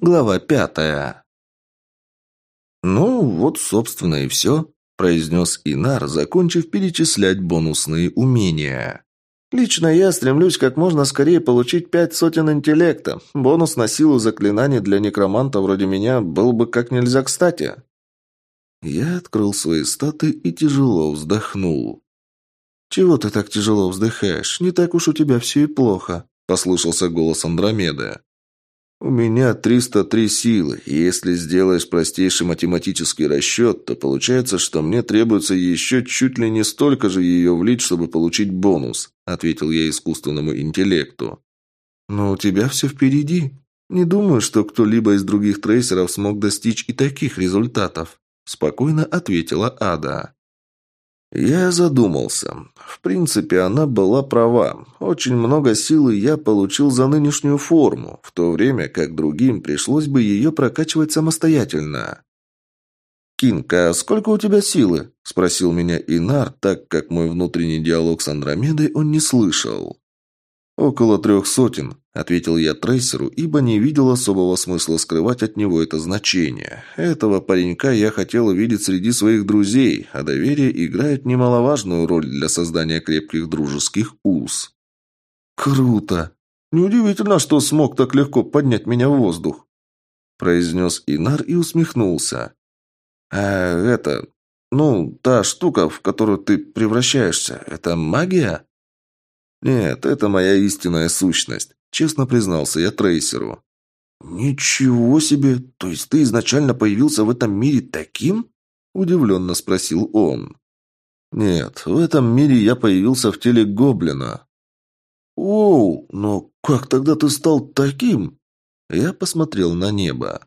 Глава пятая. «Ну, вот, собственно, и все», – произнес Инар, закончив перечислять бонусные умения. «Лично я стремлюсь как можно скорее получить пять сотен интеллекта. Бонус на силу заклинаний для некроманта вроде меня был бы как нельзя кстати». Я открыл свои статы и тяжело вздохнул. «Чего ты так тяжело вздыхаешь? Не так уж у тебя все и плохо», – послышался голос Андромеды. «У меня 303 силы, и если сделаешь простейший математический расчет, то получается, что мне требуется еще чуть ли не столько же ее влить, чтобы получить бонус», ответил я искусственному интеллекту. «Но у тебя все впереди. Не думаю, что кто-либо из других трейсеров смог достичь и таких результатов», спокойно ответила Ада. Я задумался. В принципе, она была права. Очень много силы я получил за нынешнюю форму, в то время как другим пришлось бы ее прокачивать самостоятельно. «Кинг, а сколько у тебя силы?» – спросил меня Инар, так как мой внутренний диалог с Андромедой он не слышал. «Около трех сотен», – ответил я трейсеру, ибо не видел особого смысла скрывать от него это значение. Этого паренька я хотел увидеть среди своих друзей, а доверие играет немаловажную роль для создания крепких дружеских уз. «Круто! Неудивительно, что смог так легко поднять меня в воздух», – произнес Инар и усмехнулся. «А это... Ну, та штука, в которую ты превращаешься, это магия?» «Нет, это моя истинная сущность», – честно признался я трейсеру. «Ничего себе! То есть ты изначально появился в этом мире таким?» – удивленно спросил он. «Нет, в этом мире я появился в теле гоблина». «Оу, но как тогда ты стал таким?» Я посмотрел на небо.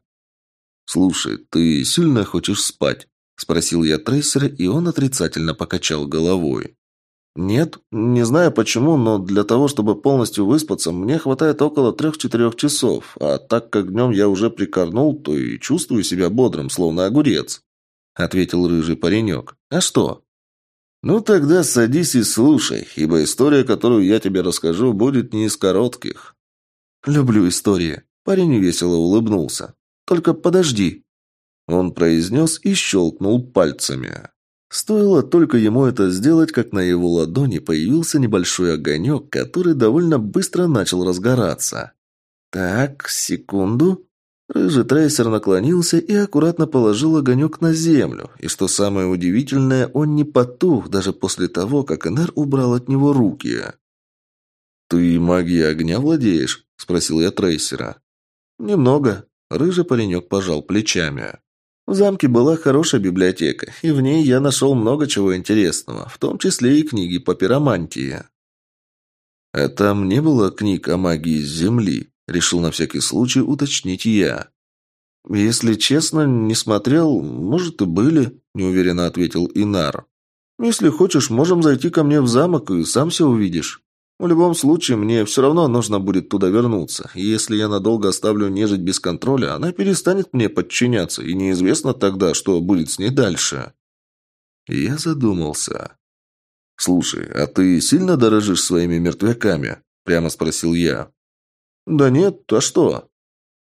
«Слушай, ты сильно хочешь спать?» – спросил я трейсера, и он отрицательно покачал головой. «Нет, не знаю почему, но для того, чтобы полностью выспаться, мне хватает около трех-четырех часов, а так как днем я уже прикорнул, то и чувствую себя бодрым, словно огурец», — ответил рыжий паренек. «А что?» «Ну тогда садись и слушай, ибо история, которую я тебе расскажу, будет не из коротких». «Люблю истории», — парень весело улыбнулся. «Только подожди». Он произнес и щелкнул пальцами. Стоило только ему это сделать, как на его ладони появился небольшой огонек, который довольно быстро начал разгораться. «Так, секунду». Рыжий трейсер наклонился и аккуратно положил огонек на землю. И что самое удивительное, он не потух даже после того, как Энер убрал от него руки. «Ты магией огня владеешь?» – спросил я трейсера. «Немного». Рыжий паренек пожал плечами. В замке была хорошая библиотека, и в ней я нашел много чего интересного, в том числе и книги по пиромантии. «А там не было книг о магии Земли?» – решил на всякий случай уточнить я. «Если честно, не смотрел, может и были», – неуверенно ответил Инар. «Если хочешь, можем зайти ко мне в замок, и сам все увидишь». В любом случае, мне все равно нужно будет туда вернуться. И если я надолго оставлю нежить без контроля, она перестанет мне подчиняться, и неизвестно тогда, что будет с ней дальше. Я задумался. «Слушай, а ты сильно дорожишь своими мертвяками?» – прямо спросил я. «Да нет, а что?»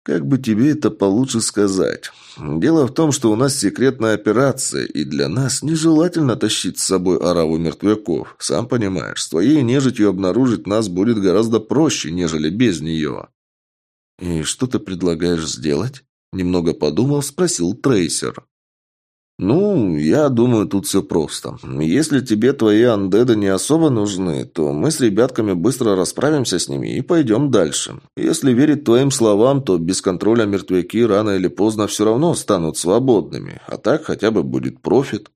Как бы тебе это получше сказать? Дело в том, что у нас секретная операция, и для нас нежелательно тащить с собой ораву мертвяков. Сам понимаешь, с твоей нежитью обнаружить нас будет гораздо проще, нежели без нее. И что ты предлагаешь сделать? Немного подумал, спросил Трейсер. «Ну, я думаю, тут все просто. Если тебе твои андеды не особо нужны, то мы с ребятками быстро расправимся с ними и пойдем дальше. Если верить твоим словам, то без контроля мертвяки рано или поздно все равно станут свободными, а так хотя бы будет профит».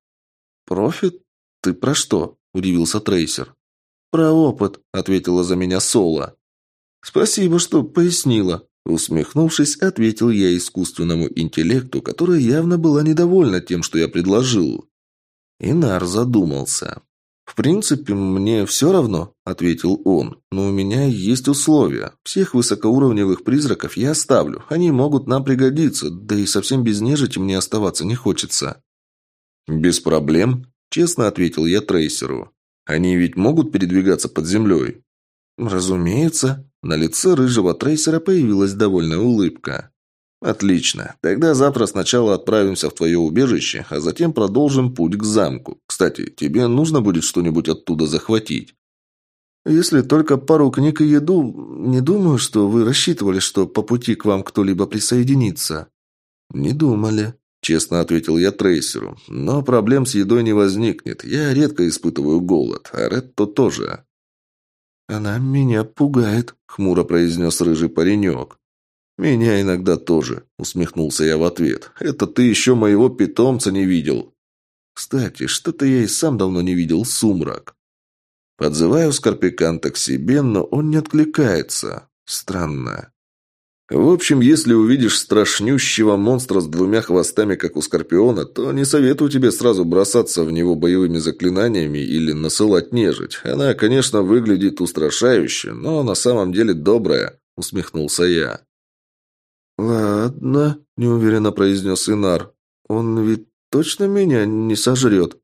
«Профит? Ты про что?» – удивился Трейсер. «Про опыт», – ответила за меня Соло. «Спасибо, что пояснила», Усмехнувшись, ответил я искусственному интеллекту, которая явно была недовольна тем, что я предложил. Инар задумался. «В принципе, мне все равно», — ответил он. «Но у меня есть условия. Всех высокоуровневых призраков я оставлю. Они могут нам пригодиться, да и совсем без нежити мне оставаться не хочется». «Без проблем», — честно ответил я трейсеру. «Они ведь могут передвигаться под землей?» «Разумеется», на лице рыжего трейсера появилась довольная улыбка. «Отлично. Тогда завтра сначала отправимся в твое убежище, а затем продолжим путь к замку. Кстати, тебе нужно будет что-нибудь оттуда захватить?» «Если только пару книг и еду, не думаю, что вы рассчитывали, что по пути к вам кто-либо присоединится». «Не думали», – честно ответил я трейсеру. «Но проблем с едой не возникнет. Я редко испытываю голод, а Ретто тоже». «Она меня пугает», – хмуро произнес рыжий паренек. «Меня иногда тоже», – усмехнулся я в ответ. «Это ты еще моего питомца не видел». «Кстати, что-то я и сам давно не видел сумрак». Подзываю Скорпиканта к себе, но он не откликается. Странно. В общем, если увидишь страшнющего монстра с двумя хвостами, как у Скорпиона, то не советую тебе сразу бросаться в него боевыми заклинаниями или насылать нежить. Она, конечно, выглядит устрашающе, но на самом деле добрая, усмехнулся я. «Ладно», – неуверенно произнес Инар. «Он ведь точно меня не сожрет?»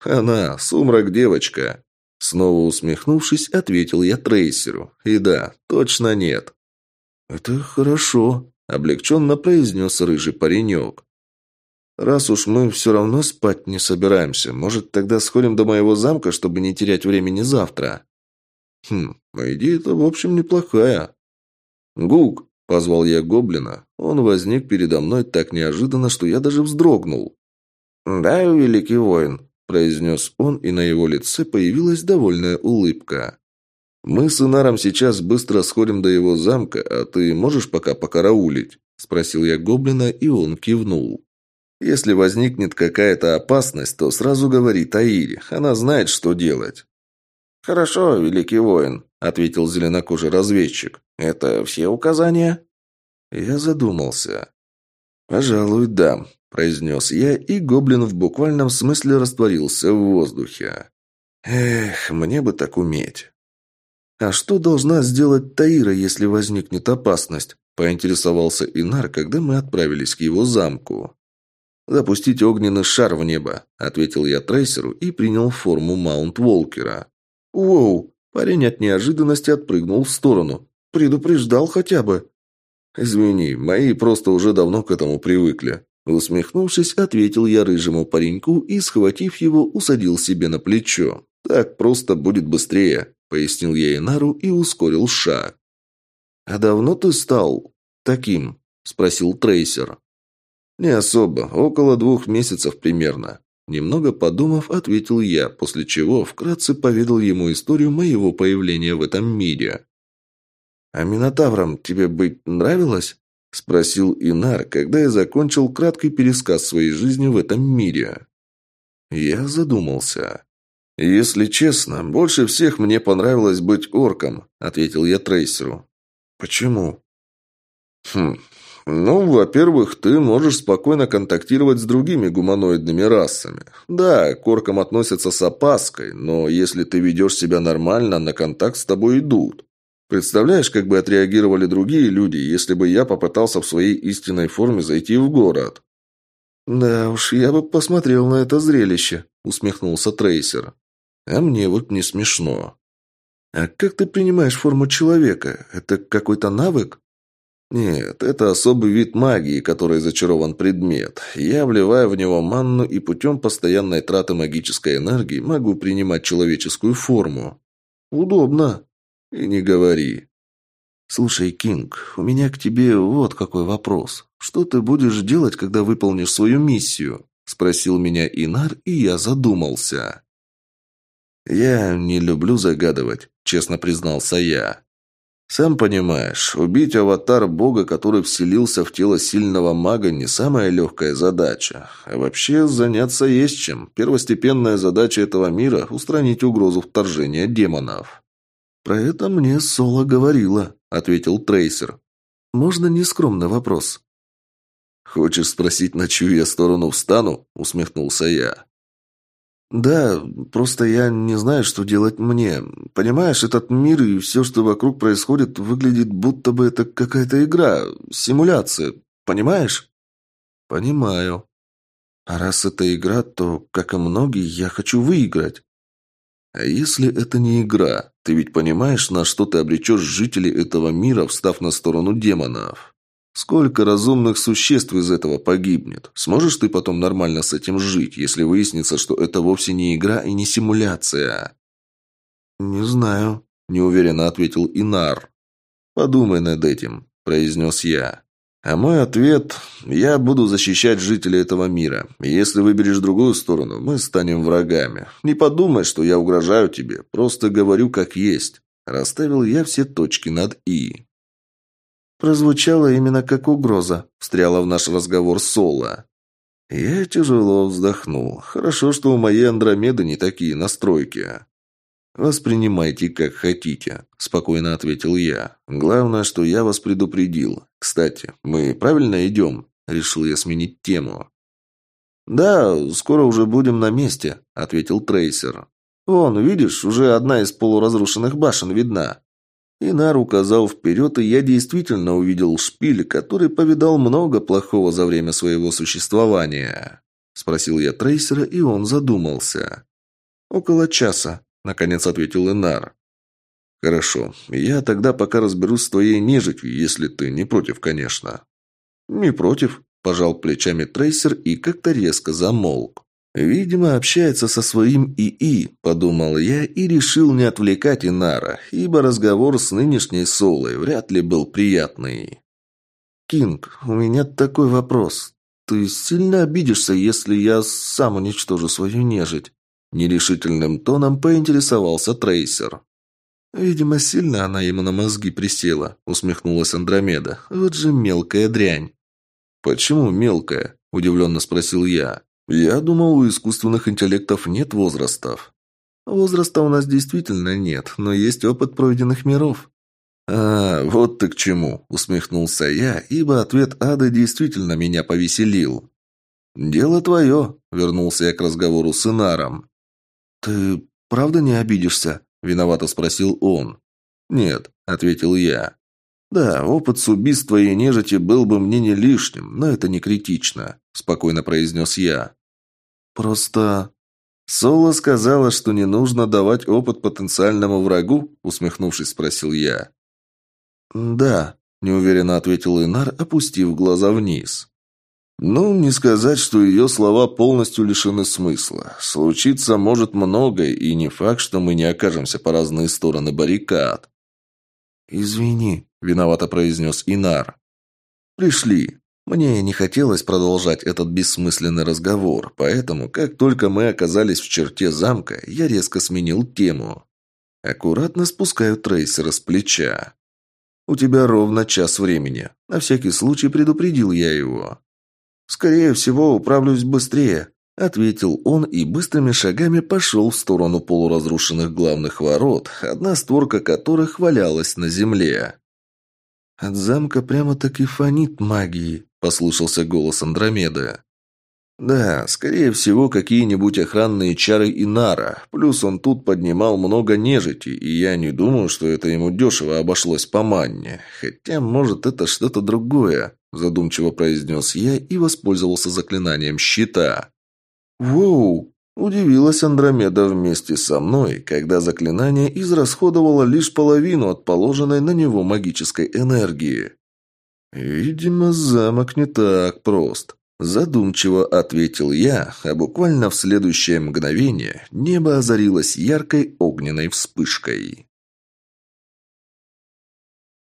«Она, сумрак девочка», Снова усмехнувшись, ответил я трейсеру. И да, точно нет. «Это хорошо», – облегченно произнес рыжий паренек. «Раз уж мы все равно спать не собираемся, может, тогда сходим до моего замка, чтобы не терять времени завтра?» «Хм, идея-то, в общем, неплохая». «Гук», – позвал я гоблина. Он возник передо мной так неожиданно, что я даже вздрогнул. «Да, великий воин», – произнес он, и на его лице появилась довольная улыбка. «Мы с Инаром сейчас быстро сходим до его замка, а ты можешь пока покараулить?» – спросил я гоблина, и он кивнул. «Если возникнет какая-то опасность, то сразу говори Таире. Она знает, что делать». «Хорошо, великий воин», – ответил зеленокожий разведчик. «Это все указания?» Я задумался. «Пожалуй, да», – произнес я, и гоблин в буквальном смысле растворился в воздухе. «Эх, мне бы так уметь». «А что должна сделать Таира, если возникнет опасность?» – поинтересовался Инар, когда мы отправились к его замку. «Запустить огненный шар в небо», – ответил я трейсеру и принял форму Маунт-Волкера. «Воу!» – парень от неожиданности отпрыгнул в сторону. «Предупреждал хотя бы». «Извини, мои просто уже давно к этому привыкли». Усмехнувшись, ответил я рыжему пареньку и, схватив его, усадил себе на плечо. «Так просто будет быстрее». – пояснил я Инару и ускорил шаг. «А давно ты стал таким?» – спросил трейсер. «Не особо. Около двух месяцев примерно». Немного подумав, ответил я, после чего вкратце поведал ему историю моего появления в этом мире. «А Минотавром тебе быть нравилось?» – спросил Инар, когда я закончил краткий пересказ своей жизни в этом мире. Я задумался. «Если честно, больше всех мне понравилось быть орком», — ответил я трейсеру. «Почему?» «Хм, ну, во-первых, ты можешь спокойно контактировать с другими гуманоидными расами. Да, к оркам относятся с опаской, но если ты ведешь себя нормально, на контакт с тобой идут. Представляешь, как бы отреагировали другие люди, если бы я попытался в своей истинной форме зайти в город?» «Да уж, я бы посмотрел на это зрелище», — усмехнулся Трейсер. А мне вот не смешно. А как ты принимаешь форму человека? Это какой-то навык? Нет, это особый вид магии, который зачарован предмет. Я вливаю в него манну и путем постоянной траты магической энергии могу принимать человеческую форму. Удобно. И не говори. Слушай, Кинг, у меня к тебе вот какой вопрос. Что ты будешь делать, когда выполнишь свою миссию? Спросил меня Инар, и я задумался. «Я не люблю загадывать», — честно признался я. «Сам понимаешь, убить аватар бога, который вселился в тело сильного мага, не самая легкая задача. А вообще заняться есть чем. Первостепенная задача этого мира — устранить угрозу вторжения демонов». «Про это мне Соло говорила», — ответил Трейсер. «Можно нескромный вопрос?» «Хочешь спросить, на чью я сторону встану?» — усмехнулся я. «Да, просто я не знаю, что делать мне. Понимаешь, этот мир и все, что вокруг происходит, выглядит будто бы это какая-то игра, симуляция. Понимаешь?» «Понимаю. А раз это игра, то, как и многие, я хочу выиграть. А если это не игра? Ты ведь понимаешь, на что ты обречешь жителей этого мира, встав на сторону демонов?» Сколько разумных существ из этого погибнет? Сможешь ты потом нормально с этим жить, если выяснится, что это вовсе не игра и не симуляция?» «Не знаю», – неуверенно ответил Инар. «Подумай над этим», – произнес я. А мой ответ – я буду защищать жителей этого мира. Если выберешь другую сторону, мы станем врагами. Не подумай, что я угрожаю тебе, просто говорю как есть. Расставил я все точки над «и». Прозвучало именно как угроза, встряла в наш разговор Соло. Я тяжело вздохнул. Хорошо, что у моей Андромеды не такие настройки. «Воспринимайте как хотите», – спокойно ответил я. «Главное, что я вас предупредил. Кстати, мы правильно идем?» – решил я сменить тему. «Да, скоро уже будем на месте», – ответил Трейсер. «Вон, видишь, уже одна из полуразрушенных башен видна». Инар указал вперед, и я действительно увидел шпиль, который повидал много плохого за время своего существования. Спросил я Трейсера, и он задумался. «Около часа», наконец ответил Инар. Хорошо. Я тогда пока разберусь с твоей нежитью, если ты не против, конечно. Не против, пожал плечами трейсер и как-то резко замолк. «Видимо, общается со своим ИИ», – подумал я и решил не отвлекать Инара, ибо разговор с нынешней Солой вряд ли был приятный. «Кинг, у меня такой вопрос. Ты сильно обидишься, если я сам уничтожу свою нежить?» Нерешительным тоном поинтересовался Трейсер. «Видимо, сильно она ему на мозги присела», — усмехнулась Андромеда. «Вот же мелкая дрянь». «Почему мелкая?» – удивленно спросил я. «Я думал, у искусственных интеллектов нет возрастов». «Возраста у нас действительно нет, но есть опыт пройденных миров». «А, вот ты к чему», – усмехнулся я, ибо ответ Ады действительно меня повеселил. «Дело твое», – вернулся я к разговору с Инаром. «Ты правда не обидишься?» – виновато спросил он. «Нет», – ответил я. «Да, опыт с убийства и нежити был бы мне не лишним, но это не критично», – спокойно произнес я. «Просто...» «Соло сказала, что не нужно давать опыт потенциальному врагу?» – усмехнувшись, спросил я. «Да», – неуверенно ответил Инар, опустив глаза вниз. Ну, не сказать, что ее слова полностью лишены смысла. Случиться может многое, и не факт, что мы не окажемся по разные стороны баррикад. «Извини», — виновато произнес Инар. «Пришли». Мне не хотелось продолжать этот бессмысленный разговор, поэтому, как только мы оказались в черте замка, я резко сменил тему. Аккуратно спускаю трейсера с плеча. «У тебя ровно час времени. На всякий случай предупредил я его. «Скорее всего, управлюсь быстрее», — ответил он и быстрыми шагами пошел в сторону полуразрушенных главных ворот, одна створка которых валялась на земле. «От замка прямо-таки фонит магии», — послышался голос Андромеды. «Да, скорее всего, какие-нибудь охранные чары Инара. Плюс он тут поднимал много нежити, и я не думаю, что это ему дешево обошлось по манне. Хотя, может, это что-то другое задумчиво произнес я и воспользовался заклинанием щита. «Воу!» – удивилась Андромеда вместе со мной, когда заклинание израсходовало лишь половину от положенной на него магической энергии. «Видимо, замок не так прост», – задумчиво ответил я, а буквально в следующее мгновение небо озарилось яркой огненной вспышкой.